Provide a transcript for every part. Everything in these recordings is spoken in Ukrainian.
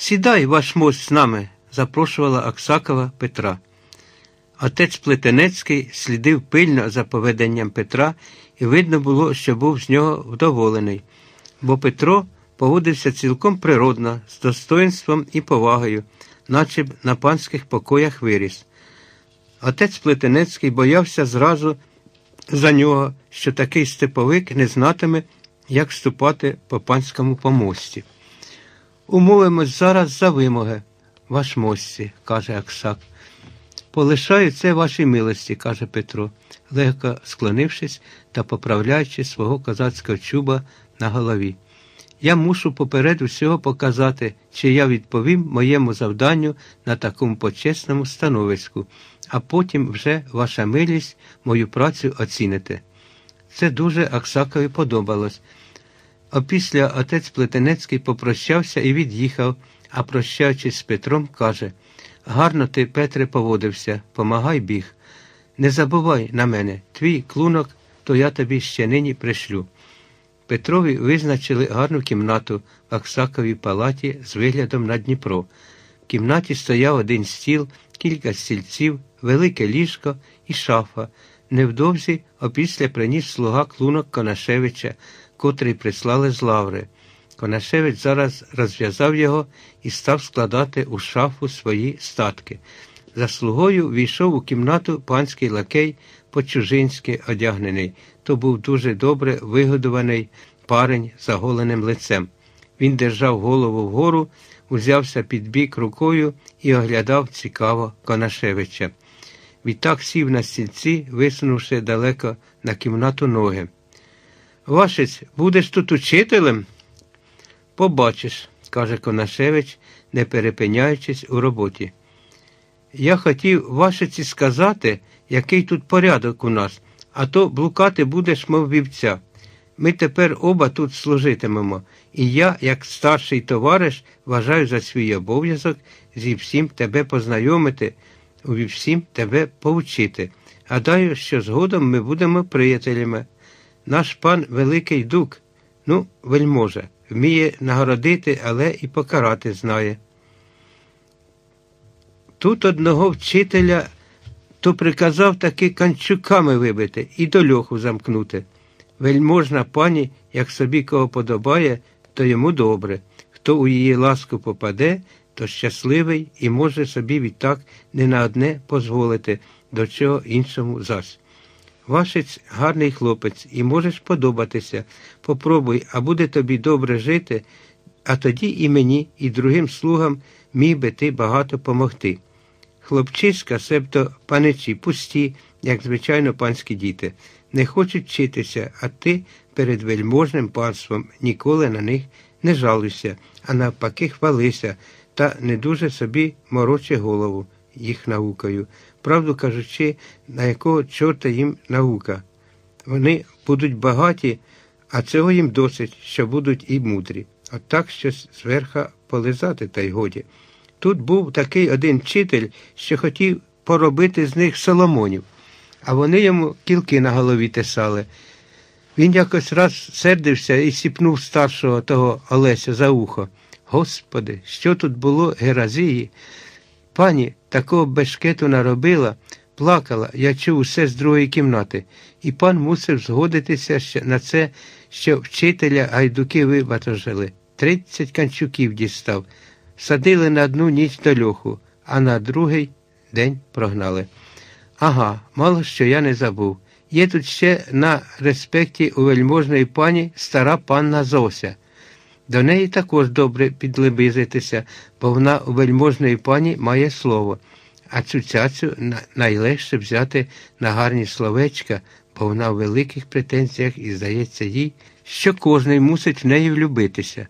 Сідай, ваш мость з нами, запрошувала Аксакова Петра. Отець Плетенецький слідив пильно за поведенням Петра, і видно було, що був з нього вдоволений, бо Петро поводився цілком природно, з достоинством і повагою, наче б на панських покоях виріс. Отець Плетенецький боявся зразу за нього, що такий степовик не знатиме, як вступати по панському помості. Умовимось зараз за вимоги, ваш мості, каже Аксак. Полишаю це вашій милості, каже Петро, легко склонившись та поправляючи свого козацького чуба на голові. Я мушу поперед усього показати, чи я відповім моєму завданню на такому почесному становиську, а потім вже ваша милість мою працю оціните. Це дуже Аксакові подобалось. Опісля отець Плетенецький попрощався і від'їхав, а прощаючись з Петром, каже Гарно ти, Петре, поводився, помагай біг. Не забувай на мене, твій клунок, то я тобі ще нині пришлю. Петрові визначили гарну кімнату в Аксаковій палаті з виглядом на Дніпро. В кімнаті стояв один стіл, кілька стільців, велике ліжко і шафа. Невдовзі опісля приніс слуга клунок Конашевича, котрий прислали з лаври. Конашевич зараз розв'язав його і став складати у шафу свої статки. За слугою війшов у кімнату панський лакей, по-чужинськи одягнений. То був дуже добре вигодований парень з оголеним лицем. Він держав голову вгору, узявся під бік рукою і оглядав цікаво Конашевича. Відтак сів на стільці, висунувши далеко на кімнату ноги. Вашець, будеш тут учителем? Побачиш, каже Конашевич, не перепиняючись у роботі. Я хотів вашиці сказати, який тут порядок у нас, а то блукати будеш, мов вівця. Ми тепер оба тут служитимемо, і я, як старший товариш, вважаю за свій обов'язок зі всім тебе познайомити, у всім тебе повчити. Гадаю, що згодом ми будемо приятелями. Наш пан Великий Дук, ну, вельможа, вміє нагородити, але і покарати знає. Тут одного вчителя то приказав таки канчуками вибити і до льоху замкнути. Вельможна пані, як собі кого подобає, то йому добре. Хто у її ласку попаде, то щасливий і може собі відтак не на одне дозволити, до чого іншому зась. Вашець гарний хлопець і можеш подобатися. Попробуй, а буде тобі добре жити, а тоді і мені, і другим слугам міг би ти багато помогти. Хлопчиська, себто паничі, пусті, як звичайно панські діти, не хочуть вчитися, а ти перед вельможним панством ніколи на них не жалуйся, а навпаки хвалися та не дуже собі морочи голову їх наукою. Правду кажучи, на якого чорта їм наука. Вони будуть багаті, а цього їм досить, що будуть і мудрі. От так щось зверха полизати, та й годі. Тут був такий один вчитель, що хотів поробити з них соломонів, а вони йому кілки на голові тесали. Він якось раз сердився і сіпнув старшого того Олеся за ухо. Господи, що тут було Геразії? Пані такого бешкету наробила, плакала, я чув усе з другої кімнати, і пан мусив згодитися на це, що вчителя гайдуки вибатожили. Тридцять канчуків дістав. Садили на одну ніч до льоху, а на другий день прогнали. Ага, мало що я не забув. Є тут ще на респекті у вельможної пані стара панна Зося. До неї також добре підлебизитися, бо вона у вельможної пані має слово, а цю цяцю найлегше взяти на гарні словечка, бо вона в великих претензіях і здається їй, що кожний мусить в неї влюбитися.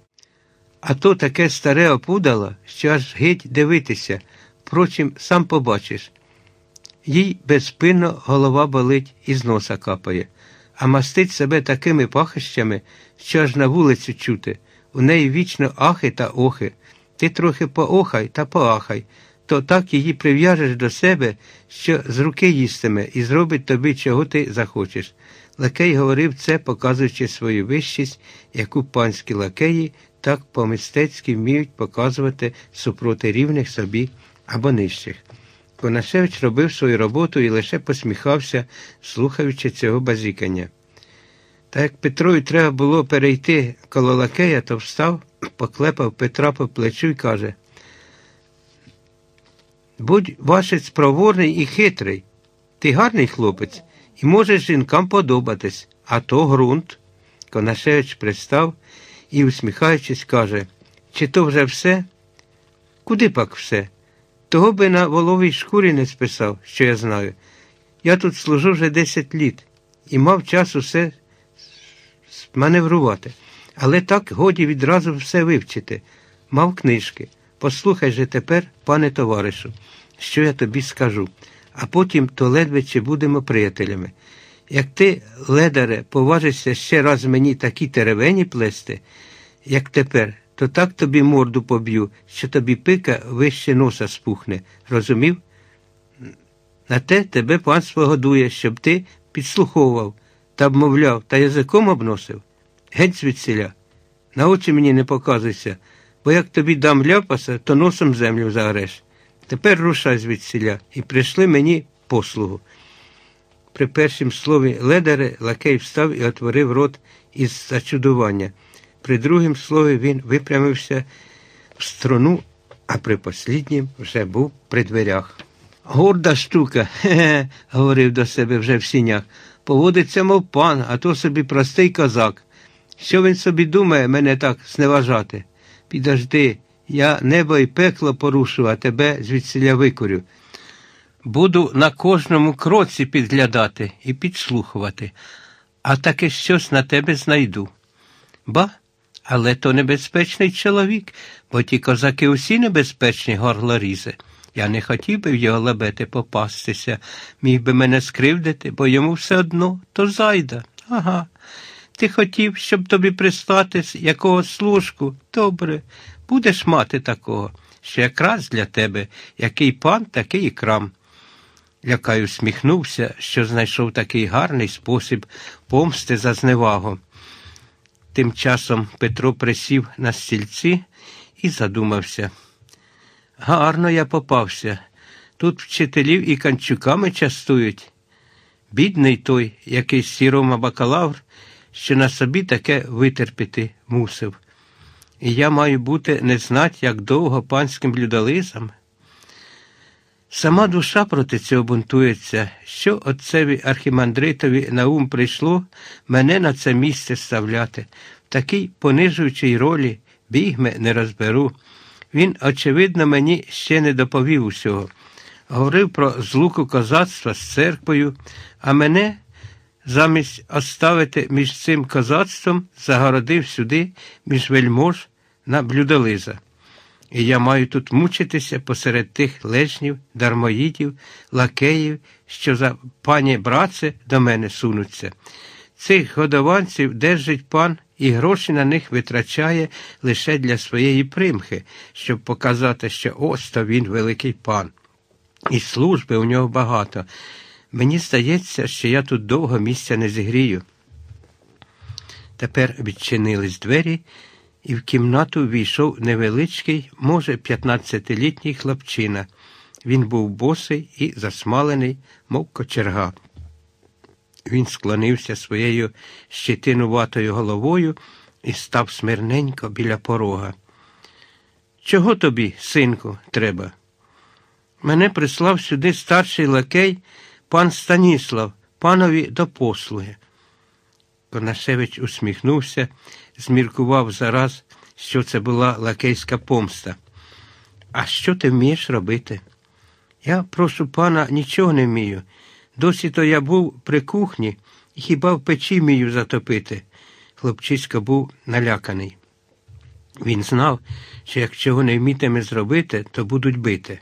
А то таке старе опудало, що аж геть дивитися, впрочем, сам побачиш. Їй безспинно голова болить і з носа капає, а мастить себе такими пахощами, що аж на вулицю чути. У неї вічно ахи та охи. Ти трохи поохай та поахай, то так її прив'яжеш до себе, що з руки їстиме і зробить тобі, чого ти захочеш. Лакей говорив це, показуючи свою вищість, яку панські лакеї так по-мистецьки вміють показувати супроти рівних собі або нижчих. Конашевич робив свою роботу і лише посміхався, слухаючи цього базікання. Та як Петрові треба було перейти коло лакея, то встав, поклепав Петра по плечу і каже Будь вашець проворний і хитрий. Ти гарний хлопець і можеш жінкам подобатись, а то ґрунт. Конашевич пристав і, усміхаючись, каже, чи то вже все? Куди пак все? Того би на воловій шкурі не списав, що я знаю. Я тут служу вже 10 літ і мав час усе маневрувати. Але так годі відразу все вивчити. Мав книжки. Послухай же тепер, пане товаришу, що я тобі скажу, а потім то ледве чи будемо приятелями. Як ти, ледаре, поважишся ще раз мені такі теревені плести, як тепер, то так тобі морду поб'ю, що тобі пика вище носа спухне. Розумів? На те тебе панство годує, щоб ти підслуховував та вмовляв та язиком обносив. Геть звідсіля. На очі мені не показуйся, бо як тобі дам ляпаса, то носом землю загреш. Тепер рушай звідсіля і прийшли мені послугу. При першім слові ледаре лакей встав і отворив рот із зачудування. При другім слові він випрямився в струну, а при посліднім вже був при дверях. Горда штука, хе-хе, говорив до себе вже в сінях. Поводиться, мов пан, а то собі простий козак. Що він собі думає мене так зневажати? Підожди, я небо і пекло порушу, а тебе звідсіля викурю. Буду на кожному кроці підглядати і підслухувати, а таки щось на тебе знайду. Ба, але то небезпечний чоловік, бо ті козаки усі небезпечні горлорізи. Я не хотів би в його лабети попастися, міг би мене скривдити, бо йому все одно то зайда. Ага. Ти хотів, щоб тобі пристати з якогось служку. Добре, будеш мати такого, що якраз для тебе, який пан, такий і крам. Лякай усміхнувся, що знайшов такий гарний спосіб помсти за зневагу. Тим часом Петро присів на стільці і задумався. Гарно я попався. Тут вчителів і канчуками частують. Бідний той, який сірома бакалавр, що на собі таке витерпіти мусив. І я маю бути не знать, як довго панським людолизам. Сама душа проти цього бунтується, що отцеві архімандритові на ум прийшло мене на це місце ставляти. В такій понижуючій ролі бігме не розберу. Він, очевидно, мені ще не доповів усього. Говорив про злуку козацтва з церквою, а мене замість оставити між цим козацтвом загородив сюди між вельмож на блюдолиза. І я маю тут мучитися посеред тих лежнів, дармоїдів, лакеїв, що за пані братце до мене сунуться. Цих годованців держить пан і гроші на них витрачає лише для своєї примхи, щоб показати, що ось то він великий пан. І служби у нього багато. Мені здається, що я тут довго місця не зігрію. Тепер відчинились двері, і в кімнату війшов невеличкий, може, 15-літній хлопчина. Він був босий і засмалений, мов кочерга. Він склонився своєю щетинуватою головою і став смирненько біля порога. Чого тобі, синку, треба? Мене прислав сюди старший лакей, пан Станіслав, панові до послуги. Конашевич усміхнувся, зміркував зараз, що це була лакейська помста. А що ти вмієш робити? Я прошу пана нічого не вмію. Досі то я був при кухні хіба в печі вмію затопити. Хлопчисько був наляканий. Він знав, що якщо вони вмітиме зробити, то будуть бити.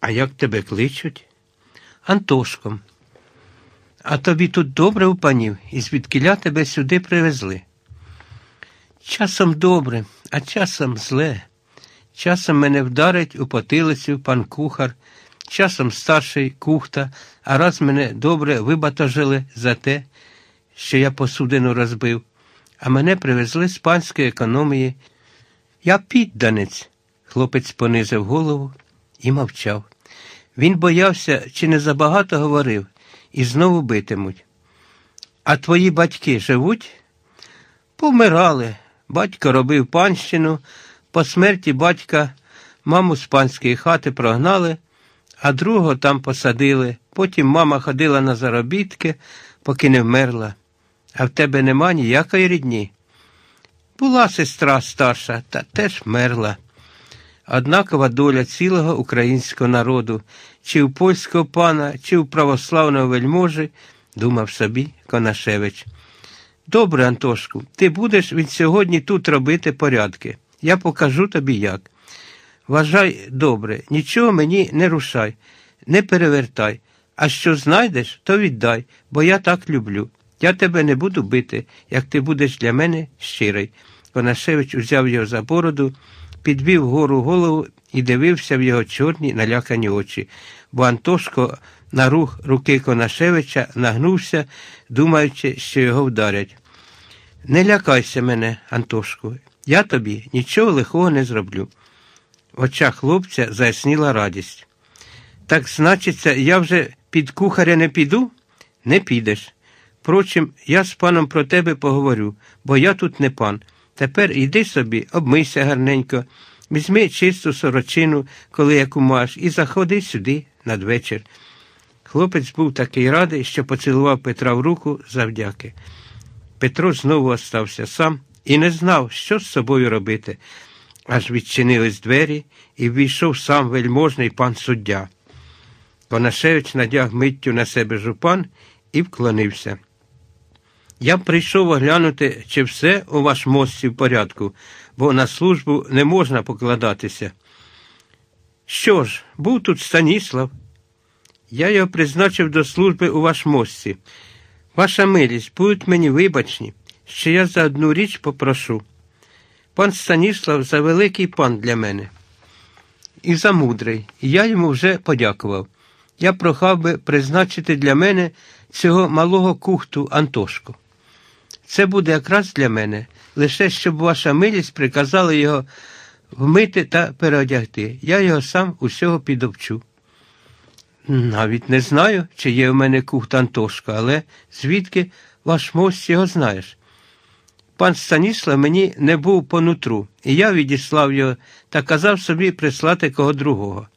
А як тебе кличуть? Антошком. А тобі тут добре у панів, і звідкиля тебе сюди привезли. Часом добре, а часом зле. Часом мене вдарить у потилицю пан кухар, часом старший кухта, а раз мене добре вибатожили за те, що я посудину розбив, а мене привезли з панської економії. Я підданець. Хлопець понизив голову і мовчав. Він боявся, чи не забагато говорив, і знову битимуть. А твої батьки живуть? Помирали. Батько робив панщину, по смерті батька маму з панської хати прогнали, а другого там посадили. Потім мама ходила на заробітки, поки не вмерла. А в тебе нема ніякої рідні. Була сестра старша, та теж вмерла. Однакова доля цілого українського народу, чи у польського пана, чи у православного вельможі, думав собі Конашевич. Добре, Антошку, ти будеш від сьогодні тут робити порядки. Я покажу тобі як. Вважай добре, нічого мені не рушай, не перевертай, а що знайдеш, то віддай, бо я так люблю. Я тебе не буду бити, як ти будеш для мене щирий. Конашевич узяв його за бороду, підвів гору голову і дивився в його чорні налякані очі, бо Антошко на рух руки Конашевича нагнувся, думаючи, що його вдарять. Не лякайся мене, Антошку, я тобі нічого лихого не зроблю. Очах хлопця заясніла радість. Так, значиться, я вже під кухаря не піду? Не підеш. Впрочем, я з паном про тебе поговорю, бо я тут не пан. Тепер йди собі, обмийся гарненько, візьми чисту сорочину, коли яку маєш, і заходи сюди надвечір. Хлопець був такий радий, що поцілував Петра в руку завдяки. Петро знову остався сам і не знав, що з собою робити. Аж відчинились двері і ввійшов сам вельможний пан суддя. Конашевич надяг миттю на себе жупан і вклонився. Я прийшов оглянути, чи все у ваш мості в порядку, бо на службу не можна покладатися. Що ж, був тут Станіслав. Я його призначив до служби у ваш мості. Ваша милість, будуть мені вибачні, що я за одну річ попрошу. Пан Станіслав за великий пан для мене. І за мудрий, і я йому вже подякував. Я прохав би призначити для мене цього малого кухту Антошку. Це буде якраз для мене, лише щоб ваша милість приказала його вмити та переодягти. Я його сам усього підовчу. Навіть не знаю, чи є в мене кухт Антошка, але звідки ваш мость його знаєш? Пан Станіслав мені не був по нутру, і я відіслав його та казав собі прислати кого другого.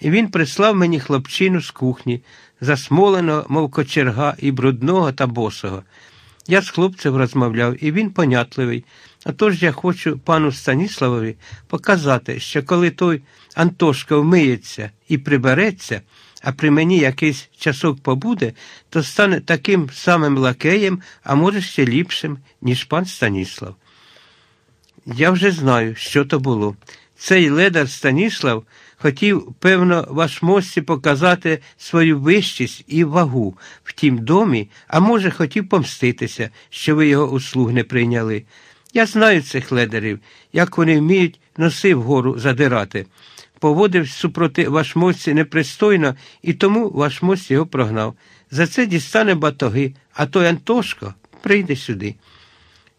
І він прислав мені хлопчину з кухні, засмоленого, мов кочерга, і брудного та босого. Я з хлопцем розмовляв, і він понятливий. А тож я хочу пану Станіславові показати, що коли той Антошка вмиється і прибереться, а при мені якийсь часок побуде, то стане таким самим лакеєм, а може ще ліпшим, ніж пан Станіслав. Я вже знаю, що то було. Цей ледар Станіслав хотів, певно, ваш мості показати свою вищість і вагу в тім домі, а може, хотів помститися, що ви його услуг не прийняли. Я знаю цих ледарів, як вони вміють носи вгору задирати. Поводив супроти вашмості непристойно, і тому вашмость його прогнав. За це дістане батоги, а той Антошко прийде сюди.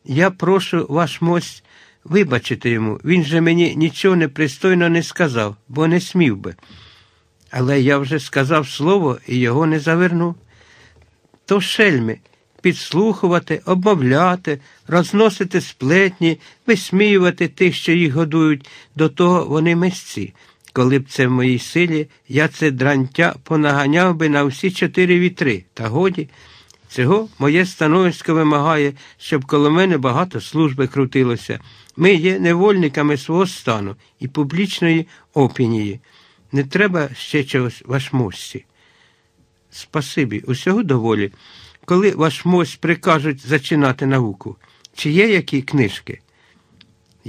Я прошу ваш мость вибачити йому, він же мені нічого непристойно не сказав, бо не смів би. Але я вже сказав слово і його не завернув. То шельми підслухувати, обмовляти, розносити сплетні, висміювати тих, що їх годують, до того вони месці. Коли б це в моїй силі, я це дрантя понаганяв би на всі чотири вітри, та годі. Цього моє становисько вимагає, щоб коло мене багато служби крутилося. Ми є невольниками свого стану і публічної опінії. Не треба ще чогось вашмості. Спасибі, усього доволі. Коли вашмось прикажуть зачинати науку, чи є які книжки?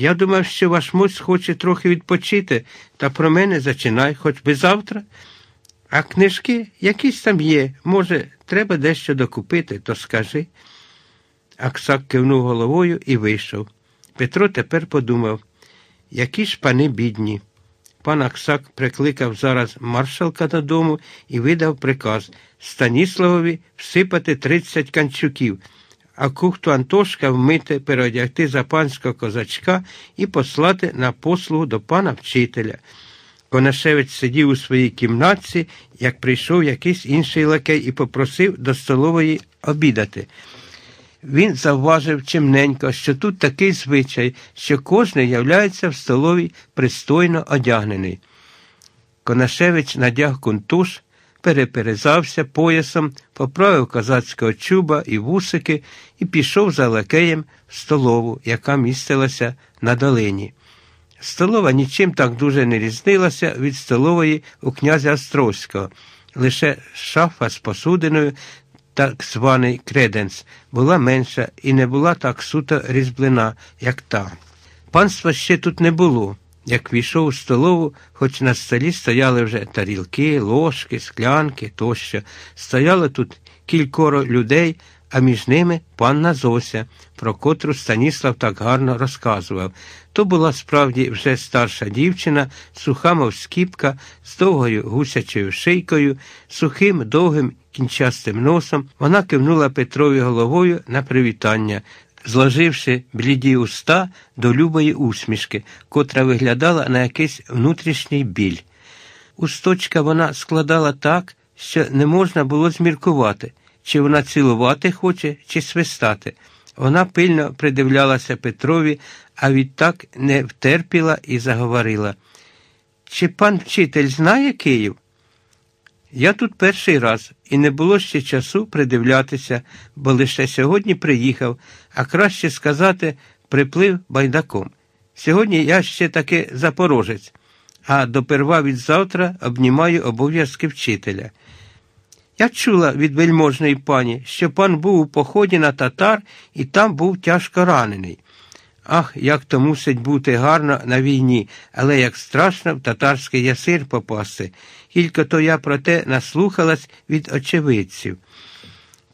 Я думав, що ваш мость хоче трохи відпочити, та про мене зачинай хоч би завтра. А книжки якісь там є. Може, треба дещо докупити, то скажи. Аксак кивнув головою і вийшов. Петро тепер подумав, які ж пани бідні. Пан Аксак прикликав зараз маршалка додому і видав приказ Станіславові всипати тридцять канчуків, а кухту Антошка вмити, переодягти за панського козачка і послати на послугу до пана вчителя. Конашевич сидів у своїй кімнатці, як прийшов якийсь інший лакей і попросив до столової обідати. Він завважив чимненько, що тут такий звичай, що кожен являється в столовій пристойно одягнений. Конашевич надяг кунтуш, переперезався поясом, поправив козацького чуба і вусики і пішов за лакеєм в столову, яка містилася на долині. Столова нічим так дуже не різнилася від столової у князя Острозького. Лише шафа з посудиною, так званий креденс, була менша і не була так суто різьблена, як та. Панства ще тут не було. Як війшов у столову, хоч на столі стояли вже тарілки, ложки, склянки тощо. Стояло тут кількоро людей, а між ними панна Зося, про котру Станіслав так гарно розказував. То була справді вже старша дівчина, суха, мов скіпка, з довгою гусячою шийкою, сухим, довгим кінчастим носом. Вона кивнула Петрові головою на привітання зложивши бліді уста до любої усмішки, котра виглядала на якийсь внутрішній біль. Усточка вона складала так, що не можна було зміркувати, чи вона цілувати хоче, чи свистати. Вона пильно придивлялася Петрові, а відтак не втерпіла і заговорила. Чи пан вчитель знає Київ? Я тут перший раз, і не було ще часу придивлятися, бо лише сьогодні приїхав, а краще сказати, приплив байдаком. Сьогодні я ще таки запорожець, а доперва від завтра обнімаю обов'язки вчителя. Я чула від вельможної пані, що пан був у поході на татар і там був тяжко ранений. Ах, як то мусить бути гарно на війні, але як страшно в татарський ясир попасти. Тільки то я про те наслухалась від очевидців.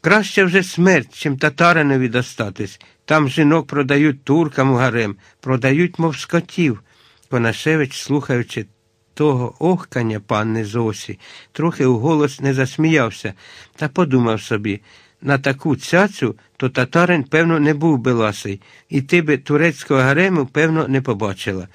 Краще вже смерть, чим татаринові достатись. Там жінок продають туркам гарем, продають, мов скотів. Конашевич, слухаючи того охкання панни Зосі, трохи у голос не засміявся та подумав собі на таку цяцю, то татарин, певно, не був би ласий, і ти би турецького гарему, певно, не побачила.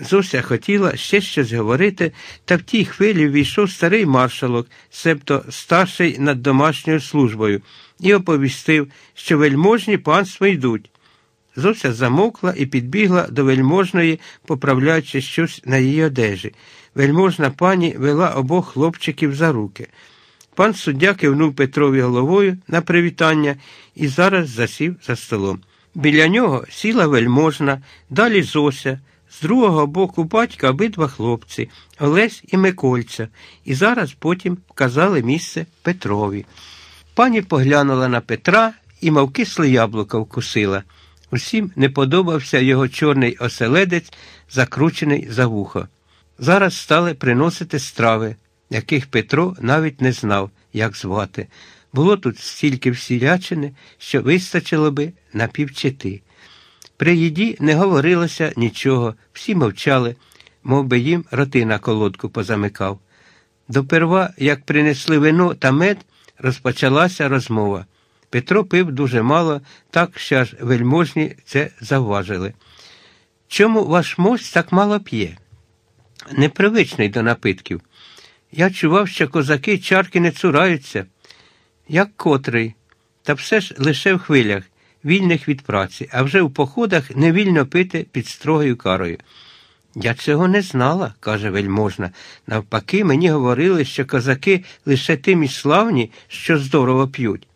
Зося хотіла ще щось говорити, та в тій хвилі війшов старий маршалок, себто старший над домашньою службою, і оповістив, що вельможні панство йдуть. Зося замовкла і підбігла до вельможної, поправляючи щось на її одежі. Вельможна пані вела обох хлопчиків за руки. Пан суддя кивнув Петрові головою на привітання і зараз засів за столом. Біля нього сіла вельможна, далі Зося, з другого боку батька обидва хлопці Олесь і Микольця, і зараз потім вказали місце Петрові. Пані поглянула на Петра і мов кисле яблуко вкусила. Усім не подобався його чорний оселедець, закручений за вухо. Зараз стали приносити страви яких Петро навіть не знав, як звати. Було тут стільки всілячини, що вистачило би на півчити. При їді не говорилося нічого, всі мовчали, мов би їм роти на колодку позамикав. Доперва, як принесли вино та мед, розпочалася розмова. Петро пив дуже мало, так що аж вельможні це завважили. Чому ваш мость так мало п'є? Непривичний до напитків. Я чував, що козаки чарки не цураються, як котрий, та все ж лише в хвилях, вільних від праці, а вже в походах не вільно пити під строгою карою. Я цього не знала, каже вельможна. Навпаки, мені говорили, що козаки лише тим і славні, що здорово п'ють.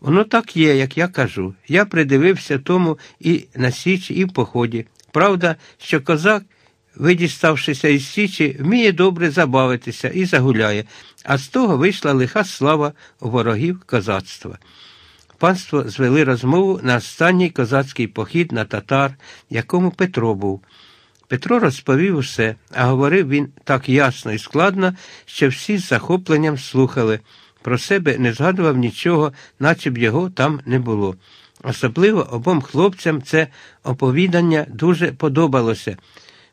Воно так є, як я кажу. Я придивився тому і на січі, і в поході. Правда, що козак видіставшися із Січі, вміє добре забавитися і загуляє, а з того вийшла лиха слава ворогів козацтва. Панство звели розмову на останній козацький похід на татар, якому Петро був. Петро розповів усе, а говорив він так ясно і складно, що всі з захопленням слухали. Про себе не згадував нічого, наче б його там не було. Особливо обом хлопцям це оповідання дуже подобалося.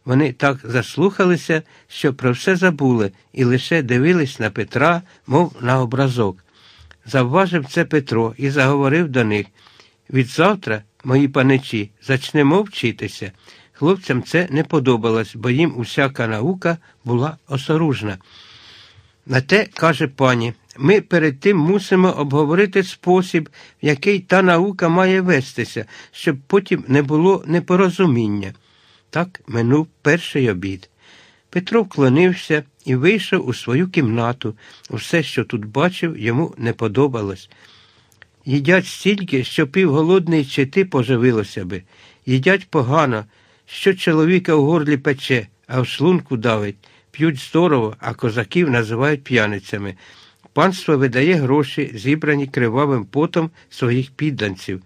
Вони так заслухалися, що про все забули і лише дивились на Петра, мов на образок. Завважив це Петро і заговорив до них. Відзавтра, мої паничі, зачнемо вчитися. Хлопцям це не подобалось, бо їм усяка наука була осоружна. На те, каже пані, ми перед тим мусимо обговорити спосіб, в який та наука має вестися, щоб потім не було непорозуміння. Так минув перший обід. Петро вклонився і вийшов у свою кімнату. Все, що тут бачив, йому не подобалось. Їдять стільки, що півголодний чити поживилося би. Їдять погано, що чоловіка в горлі пече, а в шлунку давить, п'ють здорово, а козаків називають п'яницями. Панство видає гроші, зібрані кривавим потом своїх підданців.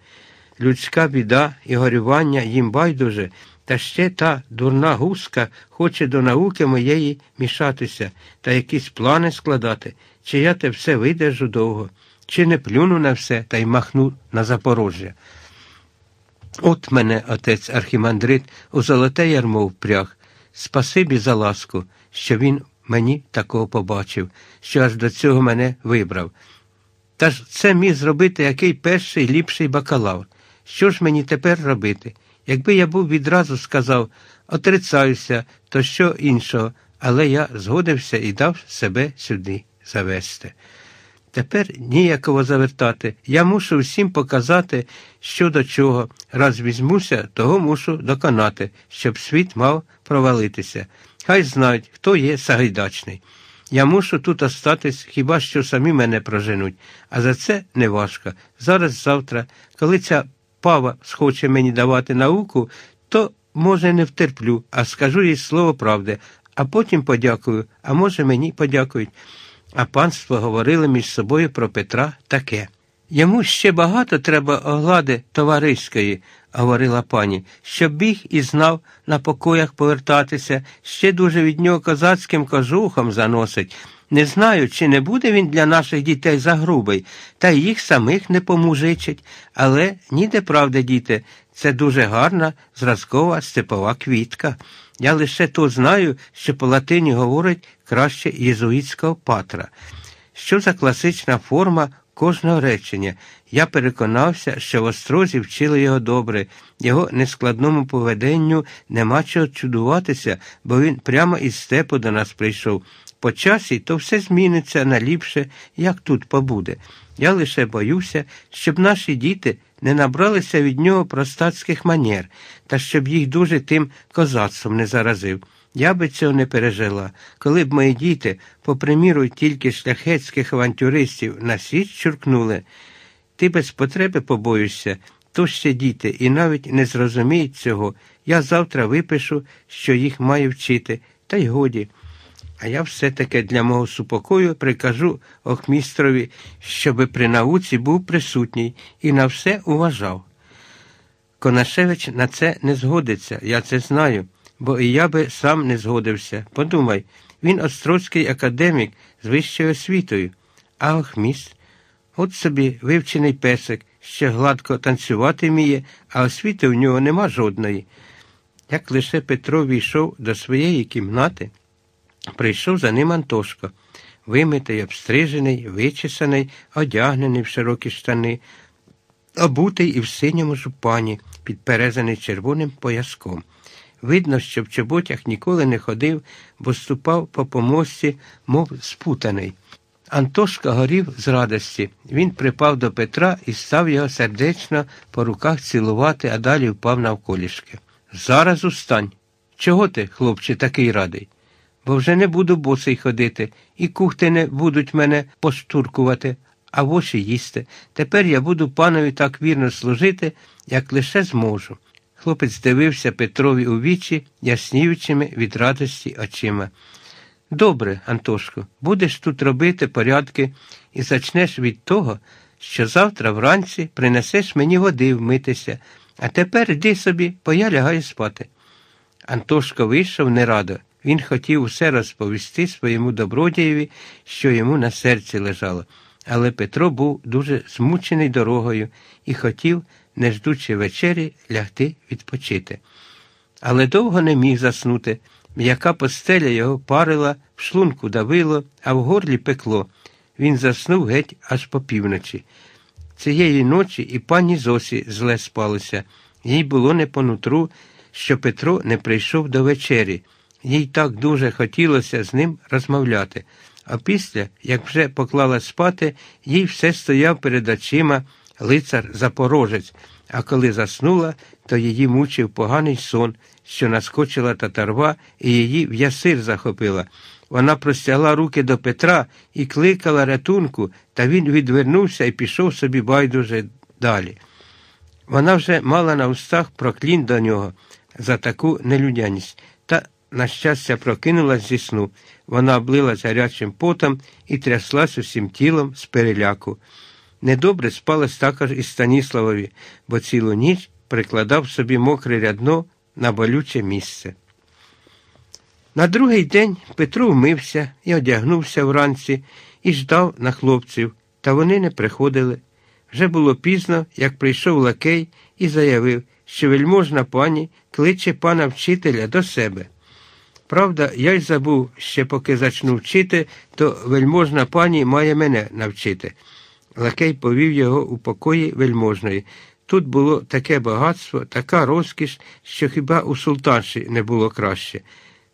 Людська біда і горювання їм байдуже, та ще та дурна гуска хоче до науки моєї мішатися та якісь плани складати, чи я те все видержу довго, чи не плюну на все та й махну на Запорожжя. От мене отець архімандрит у золоте ярмо впряг. Спасибі за ласку, що він мені такого побачив, що аж до цього мене вибрав. Та ж це міг зробити який перший ліпший бакалавр. Що ж мені тепер робити? Якби я був відразу сказав отрицаюся, то що іншого, але я згодився і дав себе сюди завести. Тепер ніяково завертати. Я мушу всім показати, що до чого. Раз візьмуся, того мушу доконати, щоб світ мав провалитися. Хай знають, хто є Сагайдачний. Я мушу тут остатись, хіба що самі мене проженуть, а за це не важко. Зараз, завтра, коли ця пава схоче мені давати науку, то, може, не втерплю, а скажу їй слово правди, а потім подякую, а може, мені подякують. А панство говорили між собою про Петра таке. Йому ще багато треба оглади товариської, говорила пані, щоб біг і знав на покоях повертатися, ще дуже від нього козацьким кожухом заносить. Не знаю, чи не буде він для наших дітей загрубий, та й їх самих не помужичить. Але ніде правди, діти, це дуже гарна зразкова степова квітка. Я лише то знаю, що по латині говорить краще єзуїтського патра. Що за класична форма кожного речення? Я переконався, що в острозі вчили його добре, його нескладному поведенню нема чого чудуватися, бо він прямо із степу до нас прийшов. По часі то все зміниться на ліпше, як тут побуде. Я лише боюся, щоб наші діти не набралися від нього простацьких манер, та щоб їх дуже тим козацтвом не заразив. Я би цього не пережила. Коли б мої діти, по приміру тільки шляхетських авантюристів, на січ чуркнули, ти без потреби побоюшся, то ще діти і навіть не зрозуміють цього. Я завтра випишу, що їх маю вчити, та й годі. А я все-таки для мого супокою прикажу охмістрові, щоби при науці був присутній і на все уважав. Конашевич на це не згодиться, я це знаю, бо і я би сам не згодився. Подумай, він острозький академік з вищою освітою, а охміст, от собі вивчений песик, ще гладко танцювати вміє, а освіти в нього нема жодної. Як лише Петро війшов до своєї кімнати, Прийшов за ним Антошко, вимитий, обстрижений, вичесаний, одягнений в широкі штани, обутий і в синьому жупані, підперезаний червоним пояском. Видно, що в чоботях ніколи не ходив, бо ступав по помості, мов спутаний. Антошка горів з радості. Він припав до Петра і став його сердечно по руках цілувати, а далі впав навколішки. Зараз устань. Чого ти, хлопче, такий радий? Бо вже не буду босий ходити, і кухти не будуть мене поштуркувати, а воші їсти. Тепер я буду панові так вірно служити, як лише зможу. Хлопець дивився Петрові у вічі, ясніючими від радості очима. Добре, Антошко, будеш тут робити порядки і зачнеш від того, що завтра вранці принесеш мені води вмитися, а тепер йди собі, бо я лягаю спати. Антошко вийшов нерадо. Він хотів усе розповісти своєму добродієві, що йому на серці лежало, але Петро був дуже змучений дорогою і хотів, не ждучи вечері, лягти відпочити. Але довго не міг заснути. М'яка постеля його парила, в шлунку давило, а в горлі пекло. він заснув геть аж по півночі. Цієї ночі і пані Зосі зле спалося. Їй було не по нутру, що Петро не прийшов до вечері. Їй так дуже хотілося з ним розмовляти. А після, як вже поклала спати, їй все стояв перед очима лицар Запорожець, а коли заснула, то її мучив поганий сон, що наскочила татарва і її в ясир захопила. Вона простягла руки до Петра і кликала рятунку, та він відвернувся і пішов собі байдуже далі. Вона вже мала на устах проклін до нього за таку нелюдяність, та, на щастя, прокинулась зі сну. Вона облилась гарячим потом і тряслась усім тілом з переляку. Недобре спалось також і Станіславові, бо цілу ніч прикладав собі мокре рядно на болюче місце. На другий день Петро вмився і одягнувся вранці і ждав на хлопців, та вони не приходили. Вже було пізно, як прийшов лакей і заявив, що вельможна пані кличе пана вчителя до себе. Правда, я й забув, ще поки зачну вчити, то вельможна пані має мене навчити. Лакей повів його у покої вельможної. Тут було таке багатство, така розкіш, що хіба у султанші не було краще.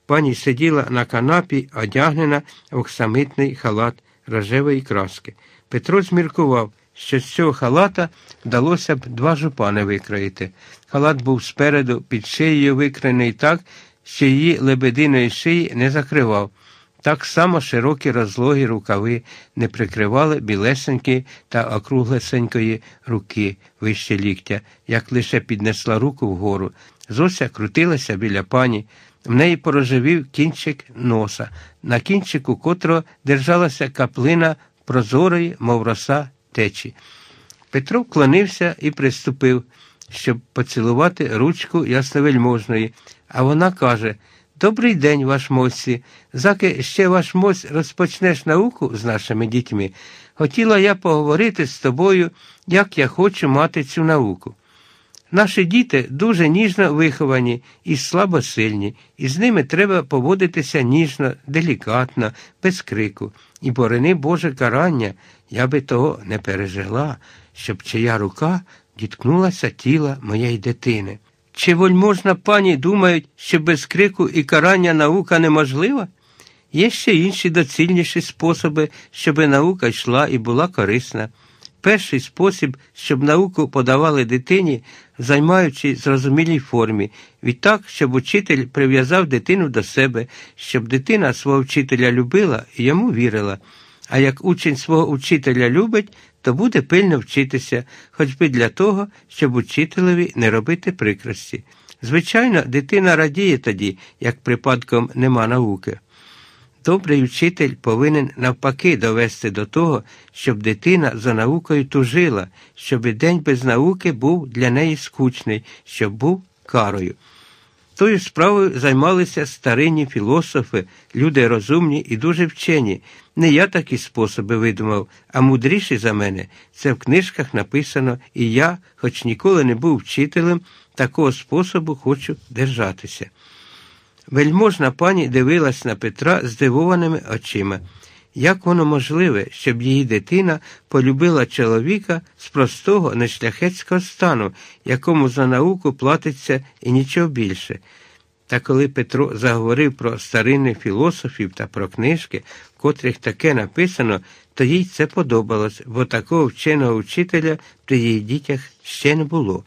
Пані сиділа на канапі, одягнена в оксамитний халат рожевої краски. Петро зміркував, що з цього халата вдалося б два жупани викроїти. Халат був спереду під шиєю викраний так, що її лебединої шиї не закривав. Так само широкі розлогі рукави не прикривали білесенькі та округлесенької руки вище ліктя, як лише піднесла руку вгору. Зося крутилася біля пані. В неї порожевів кінчик носа, на кінчику котрого держалася каплина прозорої, мов роса течі. Петро вклонився і приступив, щоб поцілувати ручку ясновельможної, а вона каже Добрий день, ваш мосі. Заки ще ваш мось розпочнеш науку з нашими дітьми, хотіла я поговорити з тобою, як я хочу мати цю науку. Наші діти дуже ніжно виховані і слабосильні, і з ними треба поводитися ніжно, делікатно, без крику. І борони Боже карання, я би того не пережила, щоб чия рука діткнулася тіла моєї дитини. Чи вельможна пані думають, що без крику і карання наука неможлива? Є ще інші доцільніші способи, щоб наука йшла і була корисна. Перший спосіб, щоб науку подавали дитині, займаючи зрозумілій формі, відтак, щоб учитель прив'язав дитину до себе, щоб дитина свого вчителя любила і йому вірила. А як учень свого учителя любить, то буде пильно вчитися, хоч би для того, щоб учителеві не робити прикрості. Звичайно, дитина радіє тоді, як припадком нема науки. Добрий вчитель повинен навпаки довести до того, щоб дитина за наукою тужила, щоб день без науки був для неї скучний, щоб був карою. Тою справою займалися старинні філософи, люди розумні і дуже вчені. Не я такі способи видумав, а мудріші за мене. Це в книжках написано, і я, хоч ніколи не був вчителем, такого способу хочу держатися. Вельможна пані дивилась на Петра здивованими очима. Як воно можливе, щоб її дитина полюбила чоловіка з простого нешляхетського стану, якому за науку платиться і нічого більше? Та коли Петро заговорив про старинних філософів та про книжки, в котрих таке написано, то їй це подобалось, бо такого вченого вчителя при її дітях ще не було.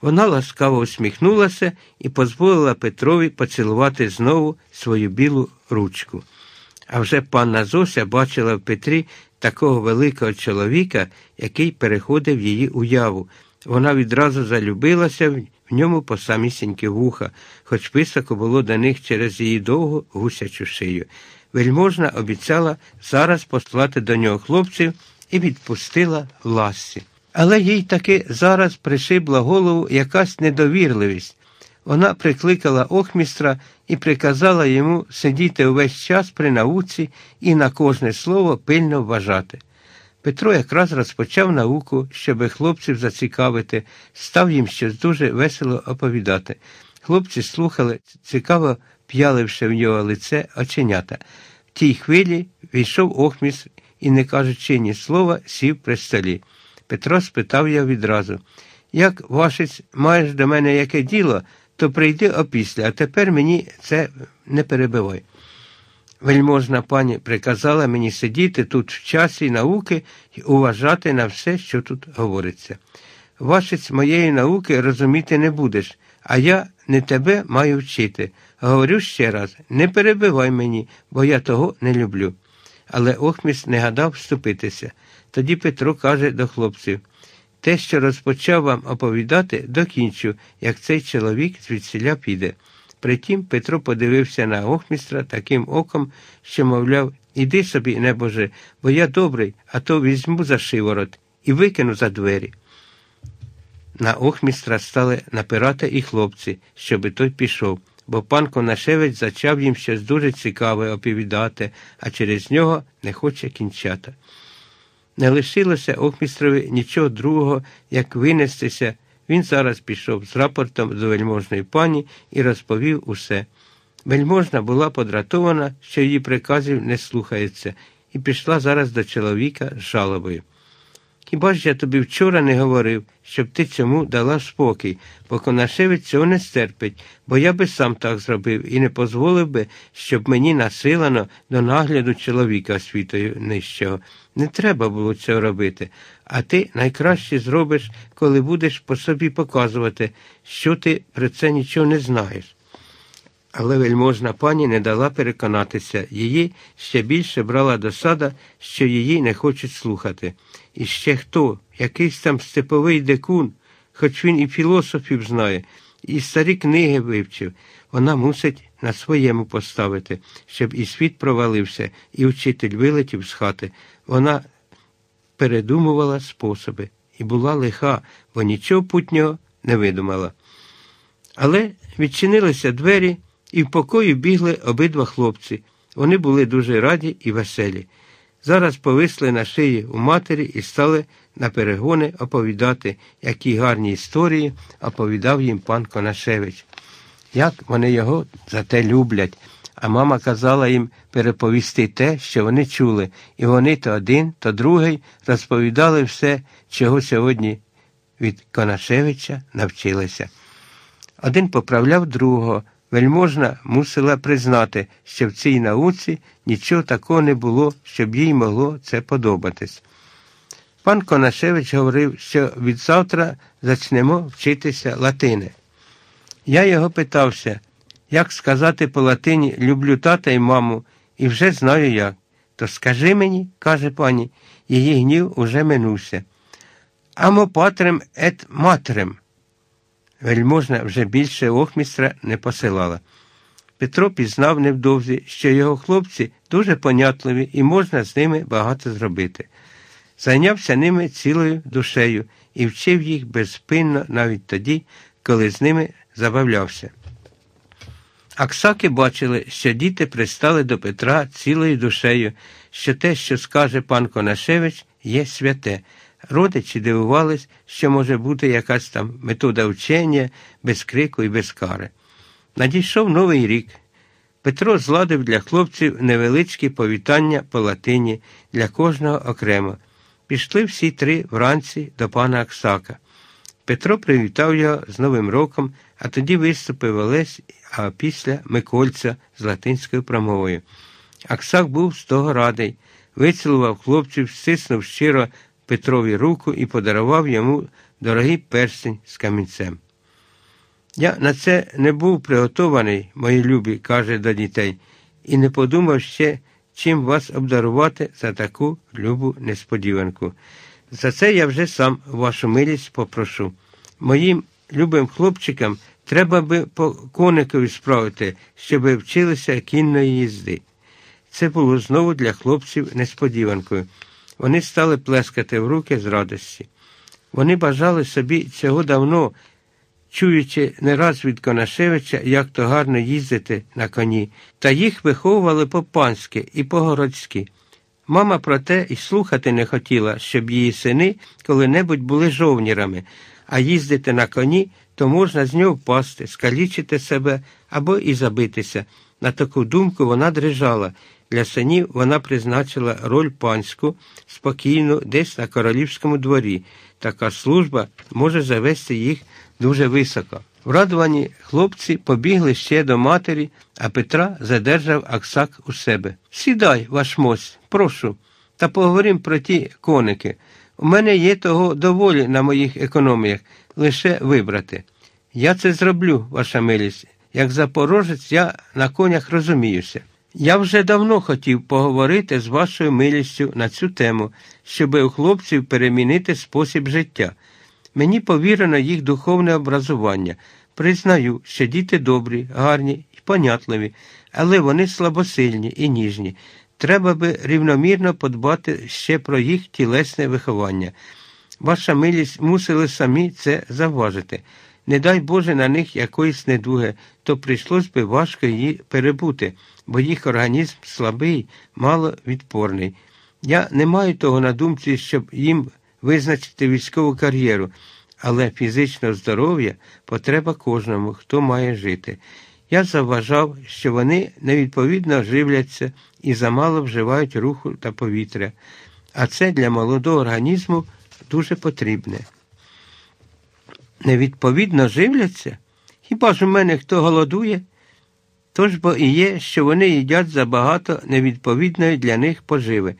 Вона ласкаво усміхнулася і дозволила Петрові поцілувати знову свою білу ручку. А вже панна Зося бачила в Петрі такого великого чоловіка, який переходив її уяву. Вона відразу залюбилася в ньому по самісіньки вуха, хоч високо було до них через її довгу гусячу шию. Вельможна обіцяла зараз послати до нього хлопців і відпустила в ласі. Але їй таки зараз пришибла голову якась недовірливість. Вона прикликала охмістра і приказала йому сидіти увесь час при науці і на кожне слово пильно вважати. Петро якраз розпочав науку, щоби хлопців зацікавити, став їм щось дуже весело оповідати. Хлопці слухали, цікаво п'яливши в нього лице оченята. В тій хвилі війшов охміс і, не кажучи ні слова, сів при столі. Петро спитав я відразу як, вашець, маєш до мене яке діло, то прийди опісля, а тепер мені це не перебивай. Вельможна пані приказала мені сидіти тут в часі науки і уважати на все, що тут говориться. Вашець моєї науки розуміти не будеш, а я не тебе маю вчити. Говорю ще раз, не перебивай мені, бо я того не люблю. Але Охміс не гадав вступитися. Тоді Петро каже до хлопців те, що розпочав вам оповідати, докінчу, як цей чоловік звідсіля піде. Притім Петро подивився на охмістра таким оком, що, мовляв, іди собі, небоже, бо я добрий, а то візьму за шиворот і викину за двері. На охмістра стали напирати і хлопці, щоби той пішов, бо пан Конашевець зачав їм щось дуже цікаве оповідати, а через нього не хоче кінчати. Не лишилося Охмістрові нічого другого, як винестися. Він зараз пішов з рапортом до вельможної пані і розповів усе. Вельможна була подратована, що її приказів не слухається, і пішла зараз до чоловіка з жалобою. Хіба ж я тобі вчора не говорив, щоб ти цьому дала спокій, бо Конашевич цього не стерпить, бо я би сам так зробив і не дозволив би, щоб мені насилано до нагляду чоловіка освітою нижчого. Не треба було цього робити, а ти найкраще зробиш, коли будеш по собі показувати, що ти про це нічого не знаєш. Але вельможна пані не дала переконатися, її ще більше брала досада, що її не хочуть слухати. І ще хто, якийсь там степовий декун, хоч він і філософів знає, і старі книги вивчив, вона мусить на своєму поставити, щоб і світ провалився, і вчитель вилетів з хати. Вона передумувала способи і була лиха, бо нічого путнього не видумала. Але відчинилися двері, і в покої бігли обидва хлопці. Вони були дуже раді і веселі. Зараз повисли на шиї у матері і стали на перегони оповідати, які гарні історії оповідав їм пан Конашевич. Як вони його за те люблять. А мама казала їм переповісти те, що вони чули, і вони то один, то другий розповідали все, чого сьогодні від Конашевича навчилися. Один поправляв другого. Вельможна мусила признати, що в цій науці нічого такого не було, щоб їй могло це подобатись. Пан Конашевич говорив, що відзавтра зачнемо вчитися латини. Я його питався, як сказати по латині люблю тата і маму, і вже знаю як. То скажи мені, каже пані, її гнів уже минувся. Амо патрем ет матрем. Вельможна вже більше охмістра не посилала. Петро пізнав невдовзі, що його хлопці дуже понятливі і можна з ними багато зробити. Зайнявся ними цілою душею і вчив їх безспинно навіть тоді, коли з ними забавлявся. Аксаки бачили, що діти пристали до Петра цілою душею, що те, що скаже пан Конашевич, є святе. Родичі дивувались, що може бути якась там метода вчення без крику і без кари. Надійшов новий рік. Петро зладив для хлопців невеличкі повітання по латині для кожного окремо. Пішли всі три вранці до пана Аксака. Петро привітав його з Новим роком, а тоді виступив Олесь, а після Микольця з латинською промовою. Аксак був з того радий, вицілував хлопців, стиснув щиро Петрові руку і подарував йому дорогий перстень з камінцем. Я на це не був приготований, мої любі, каже до дітей, і не подумав ще, чим вас обдарувати за таку любу несподіванку. За це я вже сам вашу милість попрошу. Моїм любим хлопчикам треба би по коникові справити, щоб вчилися кінної їзди. Це було знову для хлопців несподіванкою. Вони стали плескати в руки з радості. Вони бажали собі цього давно, чуючи не раз від Конашевича, як то гарно їздити на коні, та їх виховували по-панськи і по-городськи. Мама проте і слухати не хотіла, щоб її сини коли-небудь були жовнірами, а їздити на коні, то можна з нього впасти, скалічити себе або і забитися. На таку думку вона дрижала. Для синів вона призначила роль панську спокійну десь на королівському дворі. Така служба може завести їх дуже високо. Врадувані хлопці побігли ще до матері, а Петра задержав Аксак у себе. Сідай, ваш мость, прошу, та поговоримо про ті коники. У мене є того доволі на моїх економіях, лише вибрати. Я це зроблю, ваша милість. Як запорожець, я на конях розуміюся. Я вже давно хотів поговорити з вашою милістю на цю тему, щоб у хлопців перемінити спосіб життя. Мені повірено їх духовне образування. Признаю, що діти добрі, гарні і понятливі, але вони слабосильні і ніжні. Треба би рівномірно подбати ще про їх тілесне виховання. Ваша милість мусили самі це завважити. Не дай Боже на них якоїсь недуги, то прийшлось би важко її перебути, бо їх організм слабий, маловідпорний. Я не маю того на думці, щоб їм визначити військову кар'єру, але фізичного здоров'я потреба кожному, хто має жити. Я завважав, що вони невідповідно живляться і замало вживають руху та повітря, а це для молодого організму дуже потрібне. Невідповідно живляться? Хіба ж у мене хто голодує? Тож бо і є, що вони їдять забагато невідповідної для них поживи.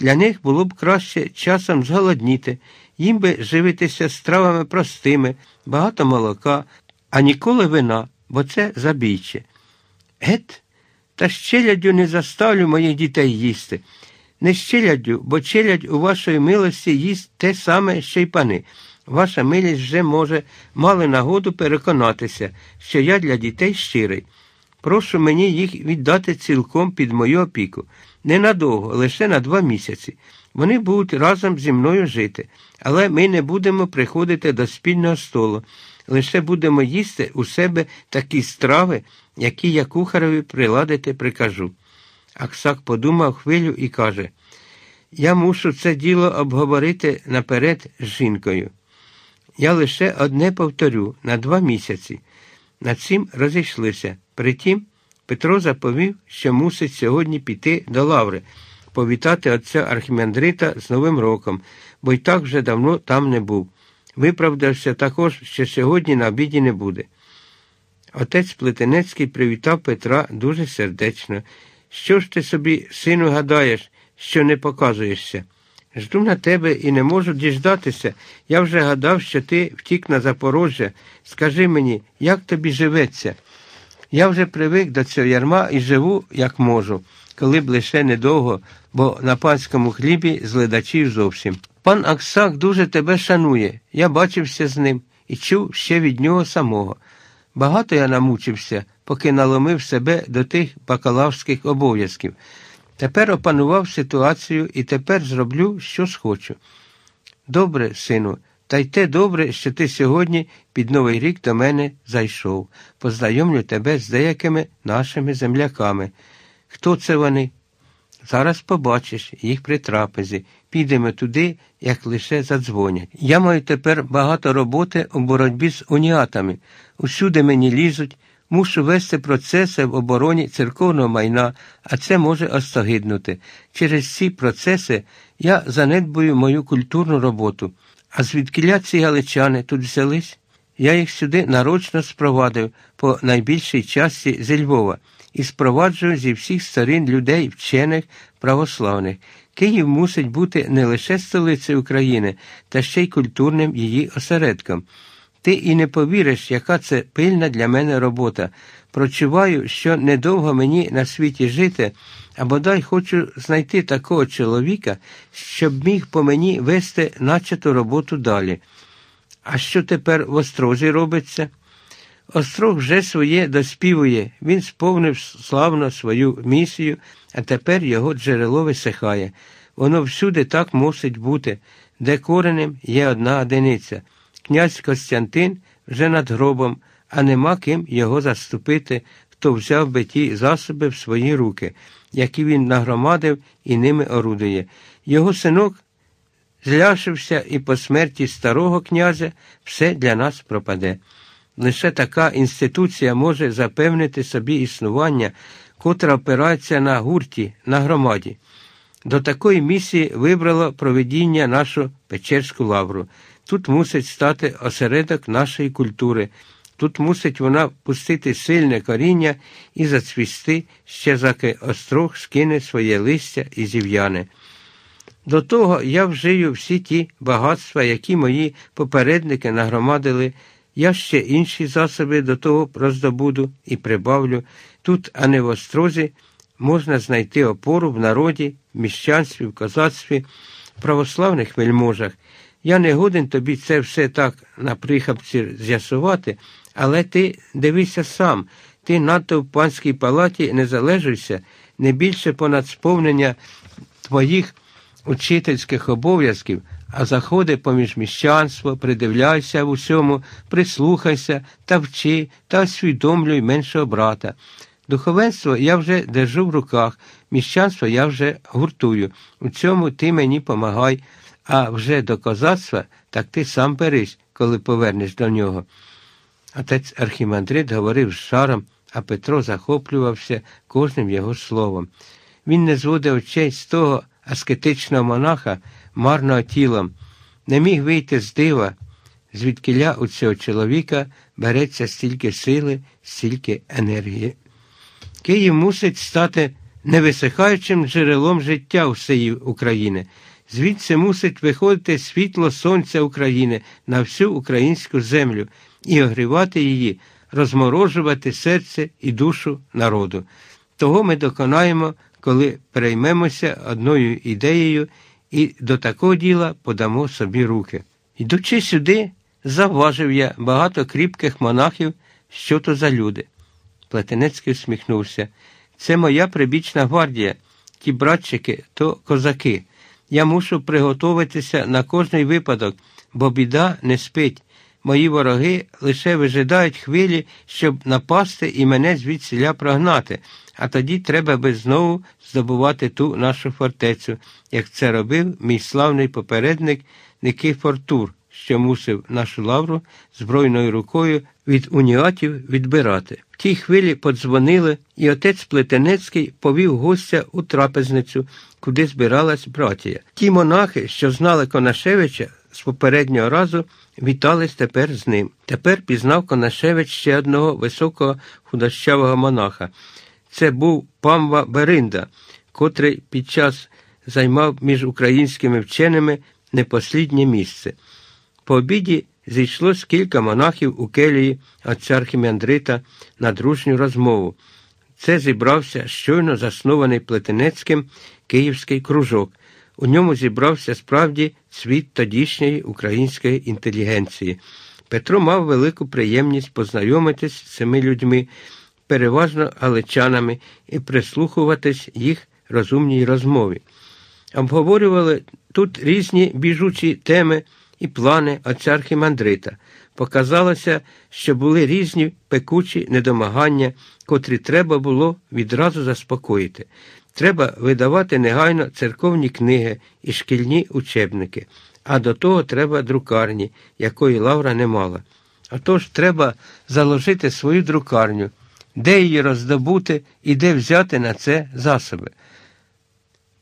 Для них було б краще часом зголодніти, їм би живитися стравами простими, багато молока, а ніколи вина, бо це забійче. Гет, та щелядю не заставлю моїх дітей їсти. Не щелядю, бо челядь у вашої милості їсть те саме, що й пани. Ваша милість вже може мали нагоду переконатися, що я для дітей щирий. Прошу мені їх віддати цілком під мою опіку. Ненадовго, лише на два місяці. Вони будуть разом зі мною жити, але ми не будемо приходити до спільного столу. Лише будемо їсти у себе такі страви, які я кухареві приладити прикажу. Аксак подумав хвилю і каже Я мушу це діло обговорити наперед з жінкою. Я лише одне повторю на два місяці. Над цим розійшлися. Притім, Петро заповів, що мусить сьогодні піти до Лаври, повітати отця Архімандрита з Новим роком, бо й так вже давно там не був. Виправдався також, що сьогодні на обіді не буде. Отець Плетенецький привітав Петра дуже сердечно. Що ж ти собі, сину, гадаєш, що не показуєшся? Жду на тебе і не можу діждатися. Я вже гадав, що ти втік на Запорожжя. Скажи мені, як тобі живеться? Я вже привик до цього ярма і живу, як можу, коли б лише недовго, бо на панському хлібі зледачів зовсім. Пан Аксак дуже тебе шанує. Я бачився з ним і чув ще від нього самого. Багато я намучився, поки наломив себе до тих бакалаврських обов'язків. Тепер опанував ситуацію і тепер зроблю, що схочу. Добре, сину, та й те добре, що ти сьогодні під Новий рік до мене зайшов. Познайомлю тебе з деякими нашими земляками. Хто це вони? Зараз побачиш їх при трапезі. Підемо туди, як лише задзвонять. Я маю тепер багато роботи у боротьбі з уніатами. Усюди мені лізуть, мушу вести процеси в обороні церковного майна, а це може остогиднути. Через ці процеси я занедбую мою культурну роботу. А звідкіля ці галичани тут взялись? Я їх сюди нарочно спровадив по найбільшій часті зі Львова і спроваджую зі всіх сторін людей, вчених, православних. Київ мусить бути не лише столицею України, та ще й культурним її осередком. Ти і не повіриш, яка це пильна для мене робота. Прочуваю, що недовго мені на світі жити, а бодай хочу знайти такого чоловіка, щоб міг по мені вести начату роботу далі. А що тепер в острозі робиться? Острог вже своє доспівує, він сповнив славно свою місію, а тепер його джерело висихає. Воно всюди так мусить бути, де коренем є одна одиниця. Князь Костянтин вже над гробом, а нема ким його заступити, хто взяв би ті засоби в свої руки, які він нагромадив і ними орудує. Його синок зляшився і по смерті старого князя все для нас пропаде. Лише така інституція може запевнити собі існування, котра опирається на гурті, на громаді. До такої місії вибрало проведіння нашу Печерську лавру. Тут мусить стати осередок нашої культури. Тут мусить вона пустити сильне коріння і зацвісти, ще заки острог скине своє листя і зів'яне. До того я вжию всі ті багатства, які мої попередники нагромадили. Я ще інші засоби до того роздобуду і прибавлю. Тут, а не в острозі, можна знайти опору в народі, в міщанстві, в козацтві, в православних вельможах. Я не годен тобі це все так на прихапці з'ясувати, але ти дивися сам, ти надто в панській палаті не залежуйся, не більше понад сповнення твоїх учительських обов'язків, а заходи поміж міщанство, придивляйся в усьому, прислухайся та вчи та усвідомлюй меншого брата. Духовенство я вже держу в руках, міщанство я вже гуртую. У цьому ти мені помагай, а вже до козацтва так ти сам берись, коли повернеш до нього. Отець Архімандрит говорив з шаром, а Петро захоплювався кожним його словом. Він не зводив очей з того аскетичного монаха марного тілом, не міг вийти з дива, звідкиля у цього чоловіка береться стільки сили, стільки енергії. Київ мусить стати невисихаючим джерелом життя всієї України. Звідси мусить виходити світло сонця України на всю українську землю і огрівати її, розморожувати серце і душу народу. Того ми доконаємо, коли переймемося одною ідеєю і до такого діла подамо собі руки. Йдучи сюди, завважив я багато кріпких монахів, що то за люди. Плетенецький усміхнувся. Це моя прибічна гвардія, ті братчики то козаки. Я мушу приготуватися на кожний випадок, бо біда не спить. Мої вороги лише вижидають хвилі, щоб напасти і мене звідсіля прогнати, а тоді треба би знову здобувати ту нашу фортецю, як це робив мій славний попередник Никифор Тур, що мусив нашу лавру збройною рукою від уніатів відбирати. В тій хвилі подзвонили, і отець Плетенецький повів гостя у трапезницю, куди збиралась братія. Ті монахи, що знали Конашевича, з попереднього разу вітались тепер з ним. Тепер пізнав Конашевич ще одного високого худощавого монаха. Це був памва Беринда, котрий під час займав між українськими вченими непосліднє місце. По обіді зійшлось кілька монахів у келії отця Архімандрита на дружню розмову. Це зібрався щойно заснований Плетенецьким київський кружок. У ньому зібрався справді світ тодішньої української інтелігенції. Петро мав велику приємність познайомитись з цими людьми, переважно галичанами, і прислухуватись їх розумній розмові. Обговорювали тут різні біжучі теми і плани отця Архімандрита. Показалося, що були різні пекучі недомагання, котрі треба було відразу заспокоїти. Треба видавати негайно церковні книги і шкільні учебники, а до того треба друкарні, якої Лавра не мала. Отож треба заложити свою друкарню, де її роздобути і де взяти на це засоби.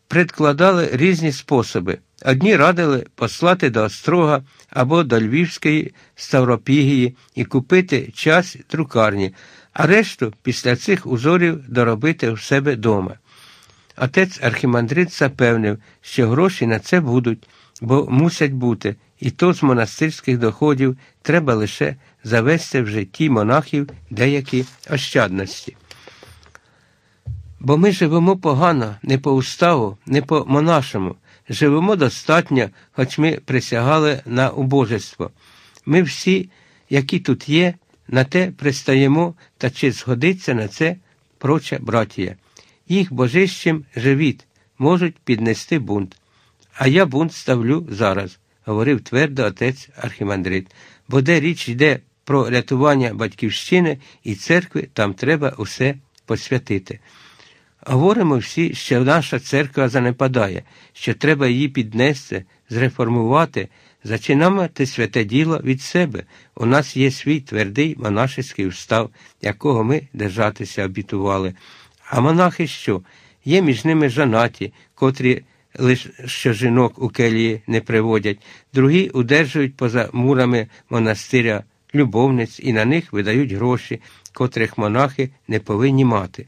Предкладали різні способи. Одні радили послати до Острога або до Львівської Ставропігії і купити час друкарні, а решту після цих узорів доробити в себе дома. Отець Архімандрит запевнив, що гроші на це будуть, бо мусять бути, і то з монастирських доходів треба лише завести в житті монахів деякі ощадності. Бо ми живемо погано, не по уставу, не по монашому, живемо достатньо, хоч ми присягали на убожество. Ми всі, які тут є, на те пристаємо та чи згодиться на це проча братія їх божищем живіт, можуть піднести бунт. А я бунт ставлю зараз, говорив твердо отець Архімандрит, бо де річ йде про рятування батьківщини і церкви, там треба усе посвятити. Говоримо всі, що наша церква занепадає, що треба її піднести, зреформувати, Зачинаємо те святе діло від себе. У нас є свій твердий монашеський устав, якого ми держатися обітували. А монахи що? Є між ними жонаті, котрі лише що жінок у келії не приводять, другі удержують поза мурами монастиря любовниць і на них видають гроші, котрих монахи не повинні мати.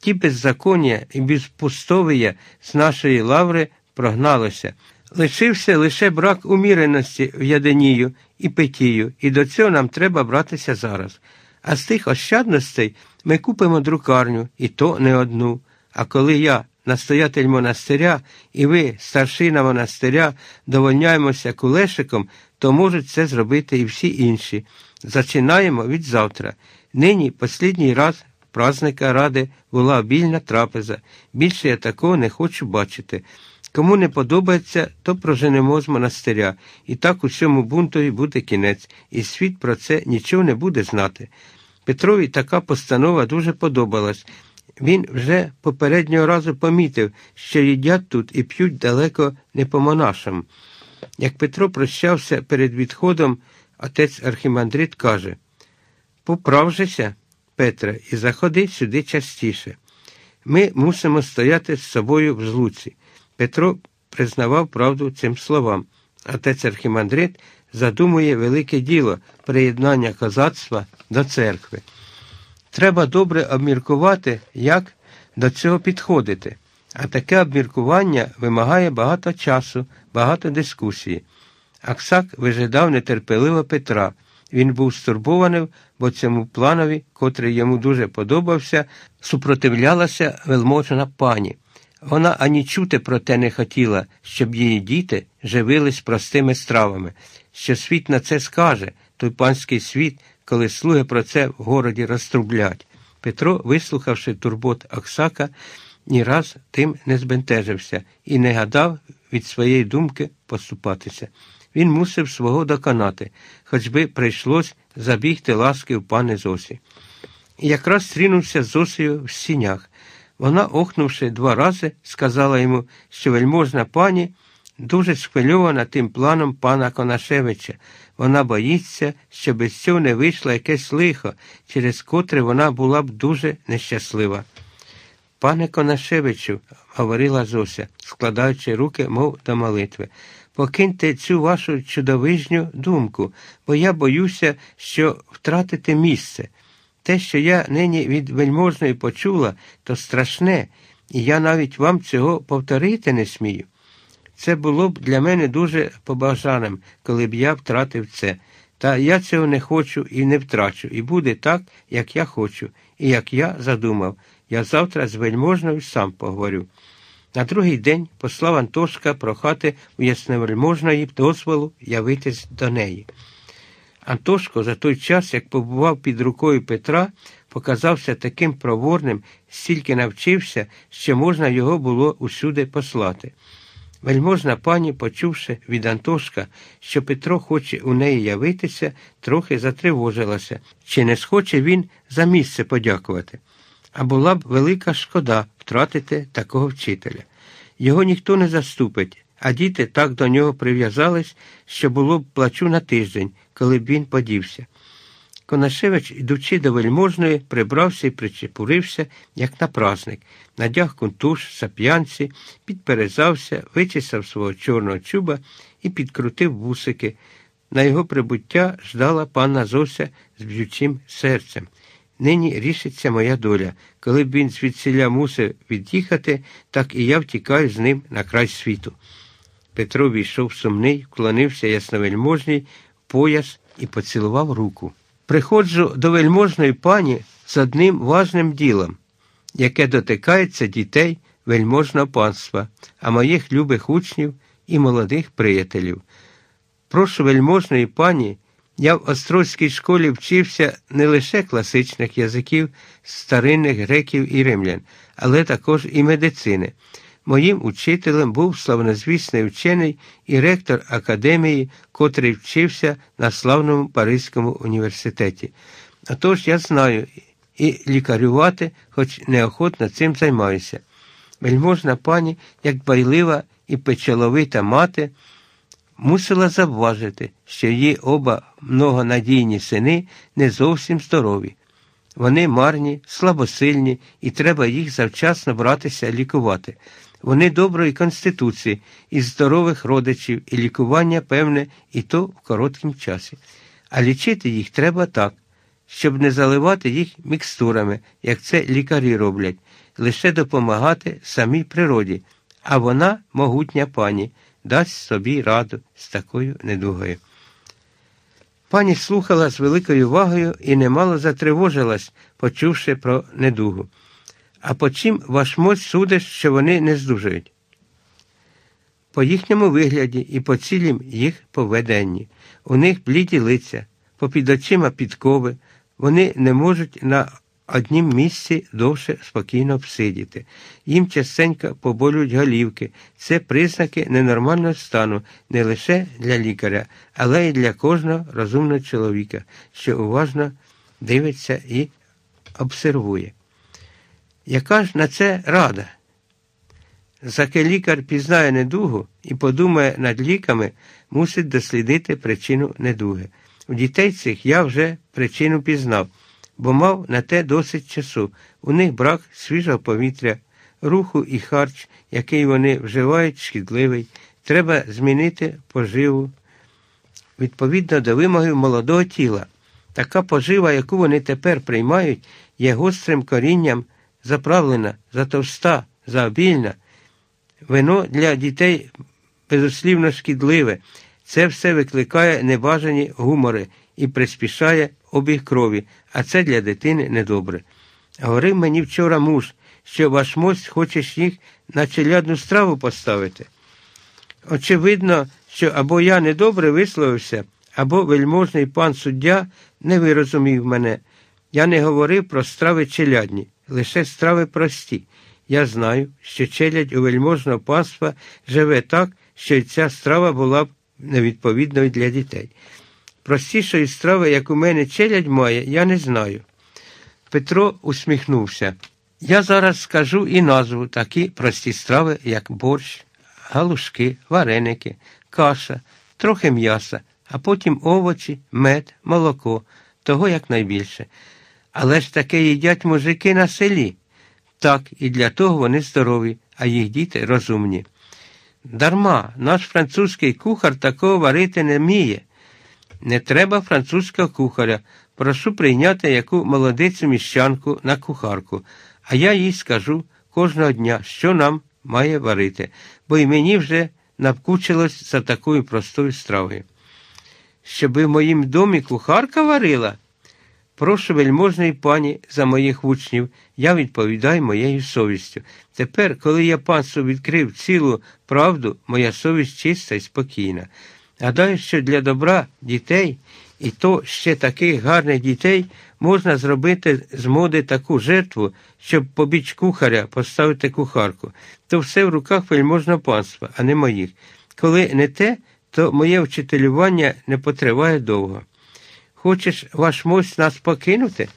Ті беззаконня і безпустовія з нашої лаври прогналося. Лишився лише брак уміреності в яденію і питію, і до цього нам треба братися зараз. А з тих ощадностей ми купимо друкарню, і то не одну. А коли я, настоятель монастиря, і ви, старшина монастиря, довольняємося кулешиком, то можуть це зробити і всі інші. Зачинаємо від завтра. Нині послідній раз праздника ради була обільна трапеза. Більше я такого не хочу бачити. Кому не подобається, то проженемо з монастиря, і так усьому бунтові буде кінець, і світ про це нічого не буде знати. Петрові така постанова дуже подобалась. Він вже попереднього разу помітив, що їдять тут і п'ють далеко не по монашам. Як Петро прощався перед відходом, отець Архімандрит каже Поправжися, Петре, і заходи сюди частіше. Ми мусимо стояти з собою в злуці. Петро признавав правду цим словам. Отець Архімандрит задумує велике діло приєднання козацтва до церкви. Треба добре обміркувати, як до цього підходити. А таке обміркування вимагає багато часу, багато дискусії. Аксак вижидав нетерпеливо Петра. Він був стурбований, бо цьому планові, котрий йому дуже подобався, супротивлялася велможна пані. Вона ані чути про те не хотіла, щоб її діти живились простими стравами. Що світ на це скаже, той панський світ, коли слуги про це в городі розтрублять. Петро, вислухавши турбот Оксака, ні раз тим не збентежився і не гадав від своєї думки поступатися. Він мусив свого доконати, хоч би прийшлось забігти ласки в пане Зосі. І якраз стрінувся з Зосею в сінях. Вона, охнувши два рази, сказала йому, що вельможна пані дуже схвильована тим планом пана Конашевича. Вона боїться, що без цього не вийшло якесь лихо, через котре вона була б дуже нещаслива. Пане Конашевичу, говорила Зося, складаючи руки, мов до молитви, покиньте цю вашу чудовижню думку, бо я боюся, що втратите місце. Те, що я нині від вельможної почула, то страшне, і я навіть вам цього повторити не смію. Це було б для мене дуже побажаним, коли б я втратив це. Та я цього не хочу і не втрачу, і буде так, як я хочу, і як я задумав. Я завтра з вельможною сам поговорю. На другий день послав Антошка прохати у ясневельможної дозволу явитись до неї. Антошко за той час, як побував під рукою Петра, показався таким проворним, стільки навчився, що можна його було усюди послати. Вельможна пані, почувши від Антошка, що Петро хоче у неї явитися, трохи затривожилася, чи не схоче він за місце подякувати. А була б велика шкода втратити такого вчителя. Його ніхто не заступить, а діти так до нього прив'язались, що було б плачу на тиждень, коли б він подівся. Конашевич, ідучи до вельможної, прибрався і причепурився, як на праздник, надяг кунтуш, сап'янці, підперезався, вичесав свого чорного чуба і підкрутив вусики. На його прибуття ждала панна Зося з б'ючим серцем. Нині рішиться моя доля. Коли б він звідсіля мусив від'їхати, так і я втікаю з ним на край світу. Петро війшов сумний, вклонився ясновельможній пояс і поцілував руку. Приходжу до вельможної пані з одним важним ділом, яке дотикається дітей вельможного панства, а моїх любих учнів і молодих приятелів. Прошу вельможної пані. Я в Острозькій школі вчився не лише класичних язиків, старинних греків і римлян, але також і медицини. Моїм учителем був славнозвісний вчений і ректор академії, котрий вчився на славному Паризькому університеті. Отож я знаю і лікарювати, хоч неохотно цим займаюся. Вельможна пані, як байлива і печеловита мати, мусила завважити, що її оба многонадійні сини не зовсім здорові. Вони марні, слабосильні, і треба їх завчасно братися лікувати. Вони доброї конституції, із здорових родичів, і лікування, певне, і то в короткім часі. А лічити їх треба так, щоб не заливати їх мікстурами, як це лікарі роблять, лише допомагати самій природі, а вона, могутня пані, дасть собі раду з такою недугою. Пані слухала з великою увагою і немало затривожилась, почувши про недугу. А по чим ваш моць судиш, що вони не здужують? По їхньому вигляді і по цілім їх поведенні. У них бліді лиця, попід очима підкови, вони не можуть на однім місці довше спокійно всидіти. Їм частенько поболюють голівки. Це признаки ненормального стану не лише для лікаря, але й для кожного розумного чоловіка, що уважно дивиться і обсервує. Яка ж на це рада? Заки лікар пізнає недугу і подумає над ліками, мусить дослідити причину недуги. У дітей цих я вже причину пізнав, бо мав на те досить часу. У них брак свіжого повітря, руху і харч, який вони вживають, шкідливий. Треба змінити поживу відповідно до вимогів молодого тіла. Така пожива, яку вони тепер приймають, є гострим корінням заправлена, затовста, заобільна. Вино для дітей безуслівно шкідливе. Це все викликає небажані гумори і приспішає обіг крові, а це для дитини недобре. Говорив мені вчора муж, що ваш мость хочеш їх на челядну страву поставити. Очевидно, що або я недобре висловився, або вельможний пан суддя не вирозумів мене. Я не говорив про страви челядні, лише страви прості. Я знаю, що челядь у вельможного панства живе так, що й ця страва була б невідповідною для дітей. Простішої страви, як у мене челядь має, я не знаю. Петро усміхнувся. Я зараз скажу і назву такі прості страви, як борщ, галушки, вареники, каша, трохи м'яса, а потім овочі, мед, молоко, того якнайбільше. Але ж таке їдять мужики на селі. Так, і для того вони здорові, а їх діти розумні. Дарма, наш французький кухар такого варити не вміє. Не треба французького кухаря. Прошу прийняти яку молодицю міщанку на кухарку, а я їй скажу кожного дня, що нам має варити, бо й мені вже навкучилось за такою простою стравою. Щоби в моїм домі кухарка варила. Прошу вельможної пані за моїх учнів, я відповідаю моєю совістю. Тепер, коли я панству відкрив цілу правду, моя совість чиста і спокійна. Гадаю, що для добра дітей, і то ще таких гарних дітей, можна зробити з моди таку жертву, щоб побіч кухаря поставити кухарку. То все в руках вельможного панства, а не моїх. Коли не те, то моє вчителювання не потриває довго. Хочеш ваш мость нас покинути?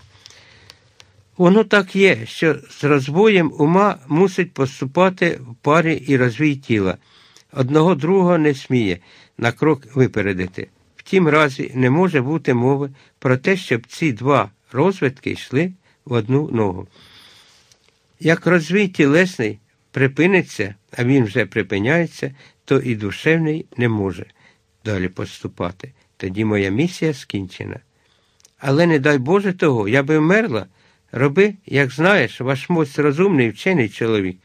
Воно так є, що з розбоєм ума мусить поступати в парі і розвій тіла. Одного другого не сміє на крок випередити. В тім разі не може бути мови про те, щоб ці два розвитки йшли в одну ногу. Як розвій тілесний припиниться, а він вже припиняється, то і душевний не може далі поступати. Тоді моя місія скінчена. Але не дай Боже того, я би вмерла. Роби, як знаєш, ваш моць розумний вчений чоловік.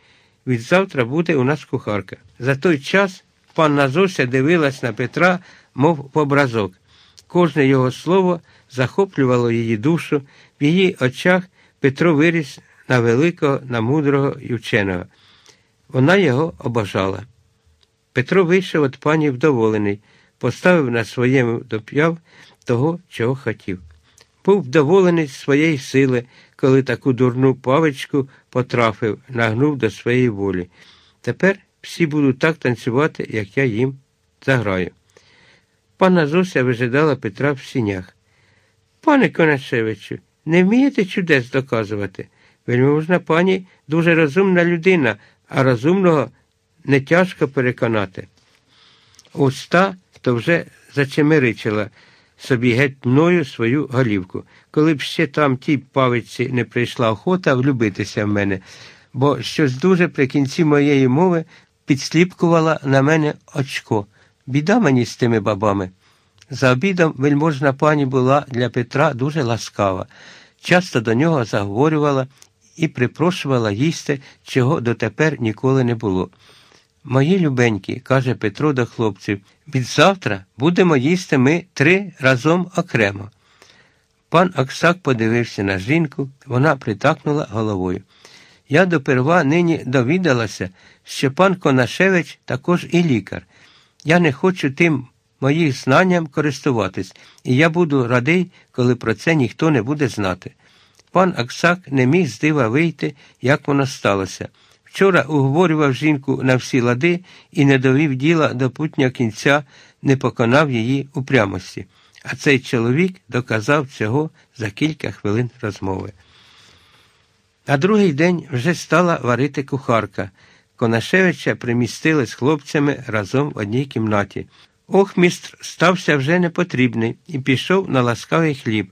Відзавтра буде у нас кухарка. За той час панна Зося дивилась на Петра, мов образок. Кожне його слово захоплювало її душу, в її очах Петро виріс на великого, на мудрого і вченого. Вона його обожала. Петро вийшов від пані вдоволений, поставив на своєму доп'яв того, чого хотів. Був вдоволений своєї сили, коли таку дурну павичку потрафив, нагнув до своєї волі. Тепер всі будуть так танцювати, як я їм заграю. Пана Зося вижидала Петра в сінях. Пане Конашевичу, не вмієте чудес доказувати? Вельможна пані дуже розумна людина, а розумного не тяжко переконати. Уста то вже зачемеричила собі геть мною свою голівку, коли б ще там тій павиці не прийшла охота влюбитися в мене, бо щось дуже при кінці моєї мови підсліпкувала на мене очко. Біда мені з тими бабами. За обідом вельможна пані була для Петра дуже ласкава, часто до нього заговорювала і припрошувала їсти, чого дотепер ніколи не було. Мої любенькі, каже Петро до хлопців, від завтра будемо їсти ми три разом окремо. Пан Оксак подивився на жінку, вона притакнула головою. Я доперва нині довідалася, що пан Конашевич також і лікар. Я не хочу тим моїх знанням користуватись, і я буду радий, коли про це ніхто не буде знати. Пан Аксак не міг з дива вийти, як воно сталося. Вчора уговорював жінку на всі лади і не довів діла до путнього кінця, не поконав її упрямості. А цей чоловік доказав цього за кілька хвилин розмови. На другий день вже стала варити кухарка. Конашевича примістили з хлопцями разом в одній кімнаті. Охмістр стався вже непотрібний і пішов на ласкавий хліб.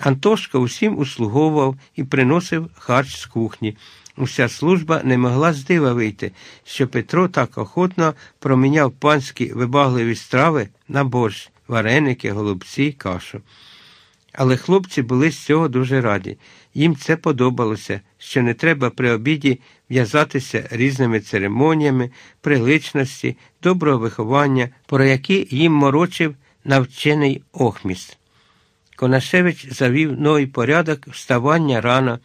Антошка усім услуговував і приносив харч з кухні. Уся служба не могла з дива вийти, що Петро так охотно проміняв панські вибагливі страви на борщ, вареники, голубці, кашу. Але хлопці були з цього дуже раді. Їм це подобалося, що не треба при обіді в'язатися різними церемоніями, приличності, доброго виховання, про які їм морочив навчений охміст. Конашевич завів новий порядок вставання рано,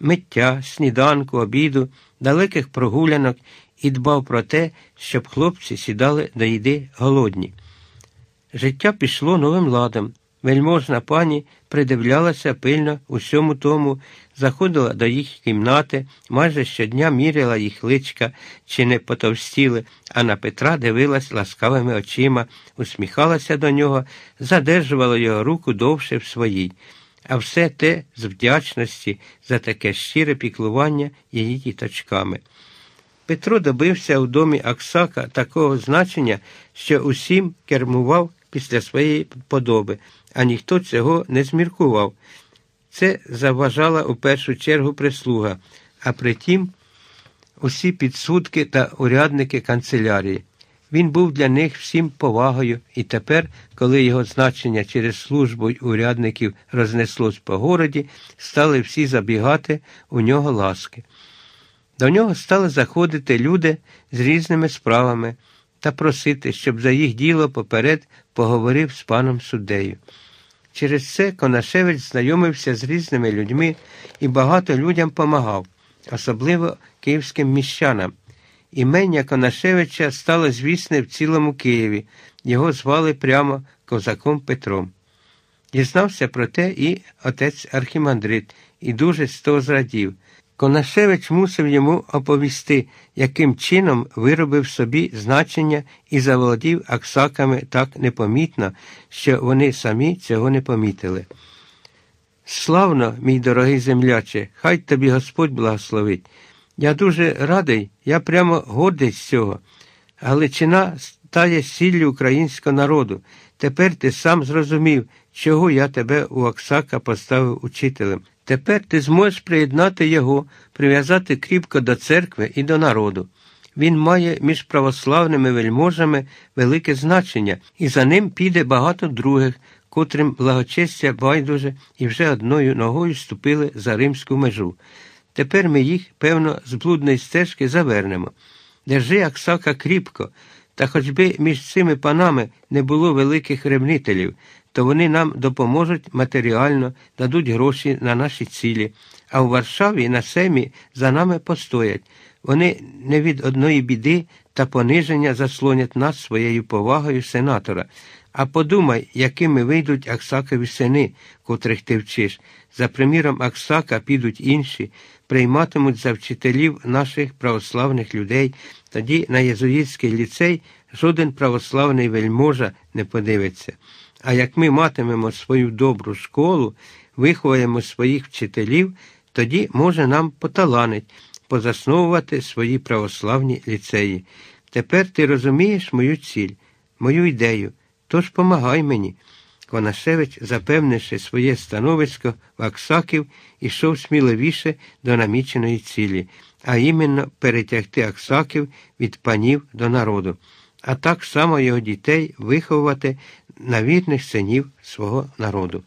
миття, сніданку, обіду, далеких прогулянок і дбав про те, щоб хлопці сідали до їди голодні. Життя пішло новим ладом. Вельможна пані придивлялася пильно усьому тому, заходила до їх кімнати, майже щодня міряла їх личка, чи не потовстіли, а на Петра дивилась ласкавими очима, усміхалася до нього, задержувала його руку довше в своїй. А все те з вдячності за таке щире піклування її діточками. Петро добився у домі Аксака такого значення, що усім кермував після своєї подоби, а ніхто цього не зміркував. Це заважала у першу чергу прислуга, а притім усі підсудки та урядники канцелярії. Він був для них всім повагою, і тепер, коли його значення через службу урядників рознеслось по городі, стали всі забігати у нього ласки. До нього стали заходити люди з різними справами та просити, щоб за їх діло поперед поговорив з паном суддею. Через це Конашевич знайомився з різними людьми і багато людям помагав, особливо київським міщанам. Імення Конашевича стало звісне в цілому Києві, його звали прямо козаком Петром. Дізнався про те і отець Архімандрит, і дуже з того зрадів. Конашевич мусив йому оповісти, яким чином виробив собі значення і заволодів аксаками так непомітно, що вони самі цього не помітили. Славно, мій дорогий земляче, хай тобі Господь благословить. Я дуже радий, я прямо гордий з цього. Галичина стає сіллю українського народу. Тепер ти сам зрозумів, чого я тебе у Оксака поставив учителем. Тепер ти зможеш приєднати його, прив'язати кріпко до церкви і до народу. Він має між православними вельможами велике значення, і за ним піде багато других, котрим благочестя байдуже і вже одною ногою ступили за римську межу. Тепер ми їх, певно, з блудної стежки завернемо. Держи Аксака кріпко, та хоч би між цими панами не було великих ревнителів, то вони нам допоможуть матеріально, дадуть гроші на наші цілі, а у Варшаві на семі за нами постоять. Вони не від одної біди та пониження заслонять нас своєю повагою сенатора. А подумай, якими вийдуть Аксакові сини, котрих ти вчиш. За приміром Аксака підуть інші, прийматимуть за вчителів наших православних людей, тоді на єзуїтський ліцей жоден православний вельможа не подивиться. А як ми матимемо свою добру школу, виховаємо своїх вчителів, тоді може нам поталанить позасновувати свої православні ліцеї. Тепер ти розумієш мою ціль, мою ідею. Тож помагай мені. Конашевич, запевнивши своє становисько Аксаків, ішов сміливіше до наміченої цілі, а іменно перетягти Аксаків від панів до народу, а так само його дітей виховувати на вірних синів свого народу.